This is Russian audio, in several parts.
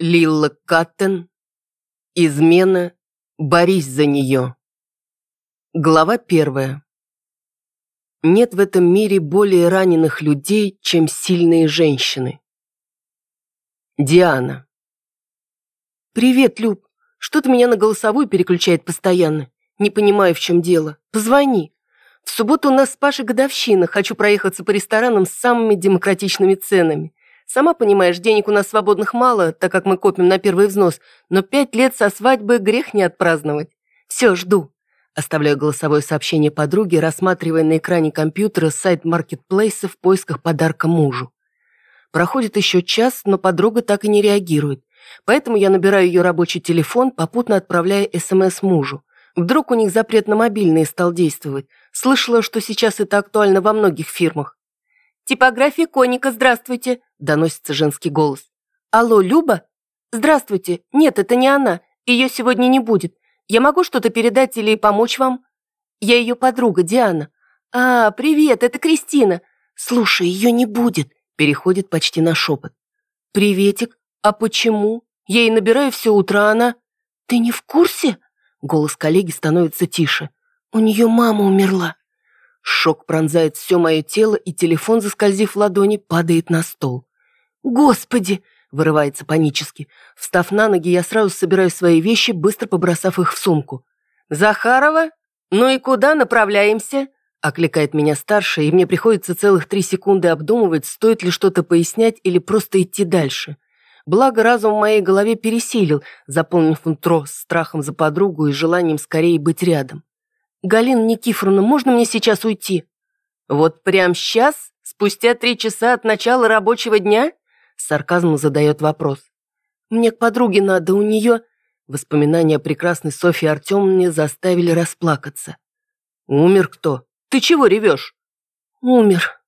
Лилла Каттен. Измена. Борись за нее. Глава первая. Нет в этом мире более раненых людей, чем сильные женщины. Диана. «Привет, Люб. Что-то меня на голосовую переключает постоянно. Не понимаю, в чем дело. Позвони. В субботу у нас с Пашей годовщина. Хочу проехаться по ресторанам с самыми демократичными ценами. Сама понимаешь, денег у нас свободных мало, так как мы копим на первый взнос, но пять лет со свадьбы грех не отпраздновать. Все, жду. Оставляю голосовое сообщение подруге, рассматривая на экране компьютера сайт маркетплейса в поисках подарка мужу. Проходит еще час, но подруга так и не реагирует. Поэтому я набираю ее рабочий телефон, попутно отправляя СМС мужу. Вдруг у них запрет на мобильные стал действовать. Слышала, что сейчас это актуально во многих фирмах. «Типография коника, здравствуйте!» – доносится женский голос. «Алло, Люба? Здравствуйте. Нет, это не она. Ее сегодня не будет. Я могу что-то передать или помочь вам? Я ее подруга, Диана. А, привет, это Кристина. Слушай, ее не будет», – переходит почти на шепот. «Приветик. А почему? Я ей набираю все утро, а она...» «Ты не в курсе?» Голос коллеги становится тише. «У нее мама умерла. Шок пронзает все мое тело, и телефон, заскользив в ладони, падает на стол. «Господи!» – вырывается панически. Встав на ноги, я сразу собираю свои вещи, быстро побросав их в сумку. «Захарова? Ну и куда направляемся?» – окликает меня старшая, и мне приходится целых три секунды обдумывать, стоит ли что-то пояснять или просто идти дальше. Благо, разум в моей голове пересилил, заполнив утро страхом за подругу и желанием скорее быть рядом. «Галина Никифоровна, можно мне сейчас уйти?» «Вот прямо сейчас? Спустя три часа от начала рабочего дня?» С сарказмом задает вопрос. «Мне к подруге надо, у нее...» Воспоминания о прекрасной Софье Артемовне заставили расплакаться. «Умер кто? Ты чего ревешь?» «Умер.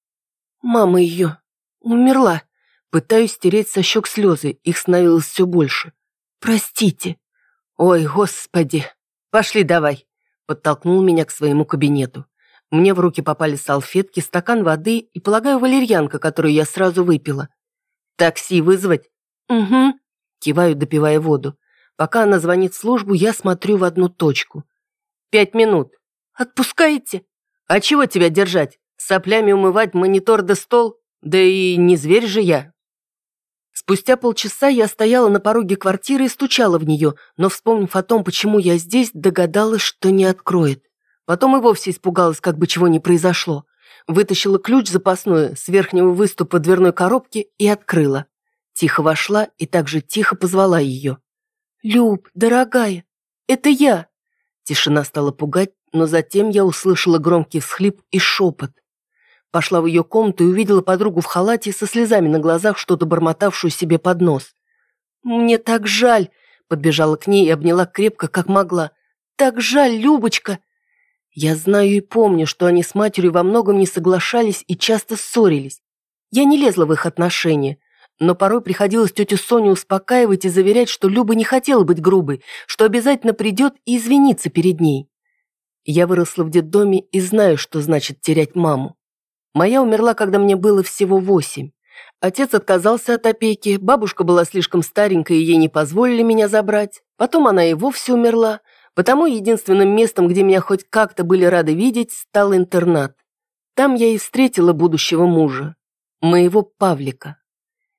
Мама ее. Умерла». Пытаюсь стереть со щек слезы, их становилось все больше. «Простите». «Ой, господи. Пошли давай» подтолкнул меня к своему кабинету. Мне в руки попали салфетки, стакан воды и, полагаю, валерьянка, которую я сразу выпила. «Такси вызвать?» «Угу», киваю, допивая воду. Пока она звонит в службу, я смотрю в одну точку. «Пять минут». «Отпускаете?» «А чего тебя держать? Соплями умывать монитор да стол? Да и не зверь же я». Спустя полчаса я стояла на пороге квартиры и стучала в нее, но, вспомнив о том, почему я здесь, догадалась, что не откроет. Потом и вовсе испугалась, как бы чего не произошло. Вытащила ключ запасной с верхнего выступа дверной коробки и открыла. Тихо вошла и также тихо позвала ее. «Люб, дорогая, это я!» Тишина стала пугать, но затем я услышала громкий всхлип и шепот. Пошла в ее комнату и увидела подругу в халате со слезами на глазах, что-то бормотавшую себе под нос. «Мне так жаль!» – подбежала к ней и обняла крепко, как могла. «Так жаль, Любочка!» Я знаю и помню, что они с матерью во многом не соглашались и часто ссорились. Я не лезла в их отношения, но порой приходилось тетю Соню успокаивать и заверять, что Люба не хотела быть грубой, что обязательно придет и извинится перед ней. Я выросла в детдоме и знаю, что значит терять маму. Моя умерла, когда мне было всего восемь. Отец отказался от опеки, бабушка была слишком старенькая, и ей не позволили меня забрать. Потом она и вовсе умерла, потому единственным местом, где меня хоть как-то были рады видеть, стал интернат. Там я и встретила будущего мужа, моего Павлика.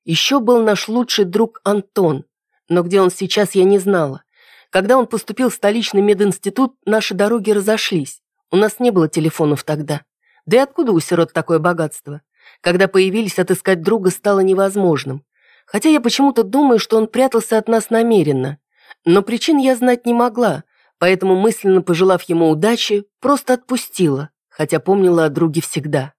Еще был наш лучший друг Антон, но где он сейчас, я не знала. Когда он поступил в столичный мединститут, наши дороги разошлись. У нас не было телефонов тогда. Да и откуда у сирот такое богатство? Когда появились, отыскать друга стало невозможным. Хотя я почему-то думаю, что он прятался от нас намеренно. Но причин я знать не могла, поэтому мысленно пожелав ему удачи, просто отпустила, хотя помнила о друге всегда.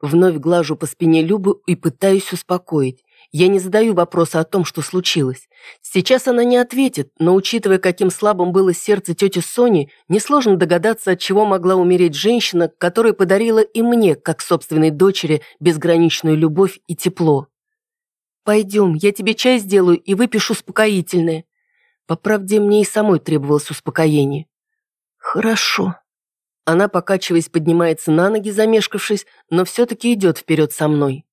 Вновь глажу по спине Любы и пытаюсь успокоить. Я не задаю вопроса о том, что случилось. Сейчас она не ответит, но учитывая, каким слабым было сердце тети Сони, несложно догадаться, от чего могла умереть женщина, которая подарила и мне, как собственной дочери, безграничную любовь и тепло. «Пойдем, я тебе чай сделаю и выпишу успокоительное». По правде, мне и самой требовалось успокоение. «Хорошо». Она, покачиваясь, поднимается на ноги, замешкавшись, но все-таки идет вперед со мной.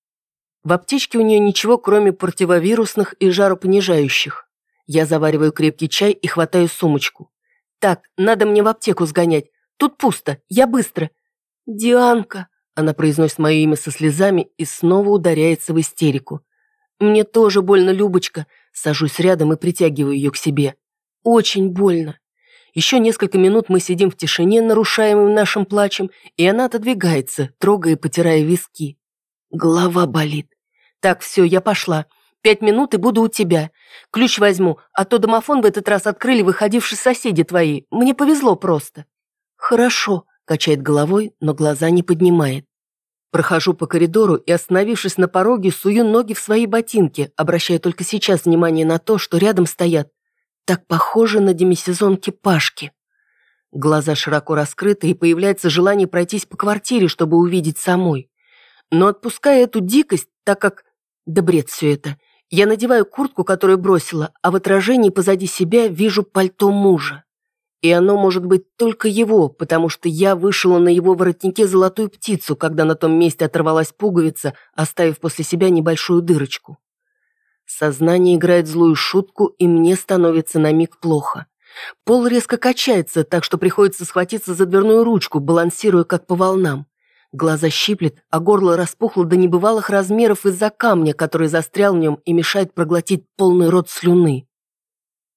В аптечке у нее ничего, кроме противовирусных и жаропонижающих. Я завариваю крепкий чай и хватаю сумочку. «Так, надо мне в аптеку сгонять. Тут пусто, я быстро». «Дианка», — она произносит мое имя со слезами и снова ударяется в истерику. «Мне тоже больно, Любочка». Сажусь рядом и притягиваю ее к себе. «Очень больно». Еще несколько минут мы сидим в тишине, нарушаемым нашим плачем, и она отодвигается, трогая и потирая виски. Голова болит. Так, все, я пошла. Пять минут и буду у тебя. Ключ возьму, а то домофон в этот раз открыли выходившие соседи твои. Мне повезло просто. Хорошо, качает головой, но глаза не поднимает. Прохожу по коридору и, остановившись на пороге, сую ноги в свои ботинки, обращая только сейчас внимание на то, что рядом стоят так похожи на демисезонки Пашки. Глаза широко раскрыты, и появляется желание пройтись по квартире, чтобы увидеть самой. Но отпуская эту дикость, так как... Да бред все это. Я надеваю куртку, которую бросила, а в отражении позади себя вижу пальто мужа. И оно может быть только его, потому что я вышила на его воротнике золотую птицу, когда на том месте оторвалась пуговица, оставив после себя небольшую дырочку. Сознание играет злую шутку, и мне становится на миг плохо. Пол резко качается, так что приходится схватиться за дверную ручку, балансируя как по волнам. Глаза щиплет, а горло распухло до небывалых размеров из-за камня, который застрял в нем и мешает проглотить полный рот слюны.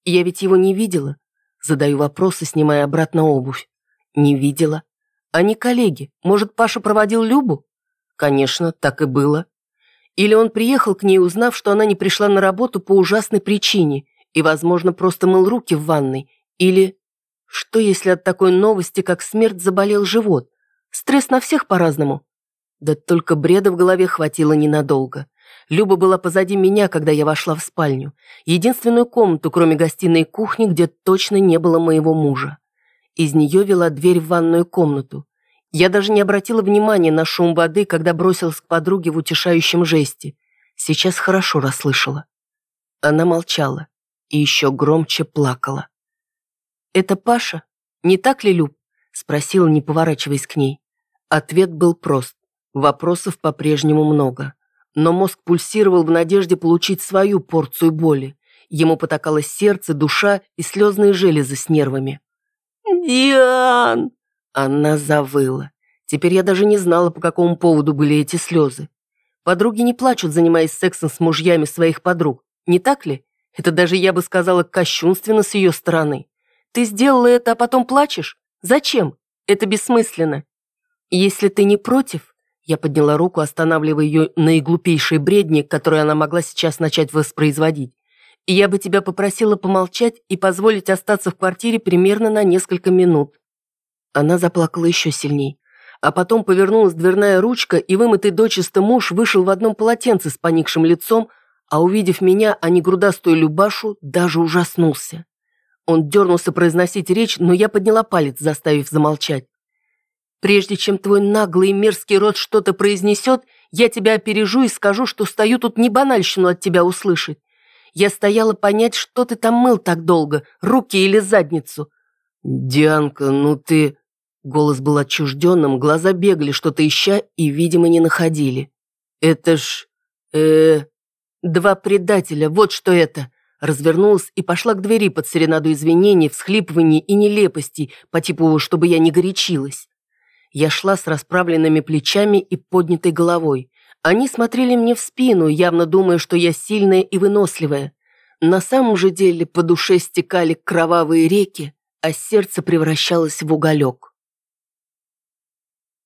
Я ведь его не видела. Задаю вопросы, снимая обратно обувь. Не видела. Они коллеги. Может, Паша проводил Любу? Конечно, так и было. Или он приехал к ней, узнав, что она не пришла на работу по ужасной причине и, возможно, просто мыл руки в ванной. Или что, если от такой новости, как смерть, заболел живот? Стресс на всех по-разному. Да только бреда в голове хватило ненадолго. Люба была позади меня, когда я вошла в спальню. Единственную комнату, кроме гостиной и кухни, где точно не было моего мужа. Из нее вела дверь в ванную комнату. Я даже не обратила внимания на шум воды, когда бросилась к подруге в утешающем жесте. Сейчас хорошо расслышала. Она молчала и еще громче плакала. «Это Паша? Не так ли, Люб?» Спросила, не поворачиваясь к ней. Ответ был прост. Вопросов по-прежнему много. Но мозг пульсировал в надежде получить свою порцию боли. Ему потакалось сердце, душа и слезные железы с нервами. «Диан!» Она завыла. Теперь я даже не знала, по какому поводу были эти слезы. Подруги не плачут, занимаясь сексом с мужьями своих подруг, не так ли? Это даже, я бы сказала, кощунственно с ее стороны. Ты сделала это, а потом плачешь? Зачем? Это бессмысленно. Если ты не против, я подняла руку, останавливая ее наиглупейшие бредни, которые она могла сейчас начать воспроизводить. Я бы тебя попросила помолчать и позволить остаться в квартире примерно на несколько минут. Она заплакала еще сильней. А потом повернулась дверная ручка, и вымытый дочисто муж вышел в одном полотенце с поникшим лицом, а увидев меня, а не грудастую Любашу, даже ужаснулся. Он дернулся произносить речь, но я подняла палец, заставив замолчать. «Прежде чем твой наглый и мерзкий рот что-то произнесет, я тебя опережу и скажу, что стою тут не банальщину от тебя услышать. Я стояла понять, что ты там мыл так долго, руки или задницу. «Дианка, ну ты...» Голос был отчужденным, глаза бегали, что-то ища, и, видимо, не находили. «Это ж... э Два предателя, вот что это!» Развернулась и пошла к двери под серенаду извинений, всхлипываний и нелепостей, по типу, чтобы я не горячилась. Я шла с расправленными плечами и поднятой головой. Они смотрели мне в спину, явно думая, что я сильная и выносливая. На самом же деле по душе стекали кровавые реки, а сердце превращалось в уголек.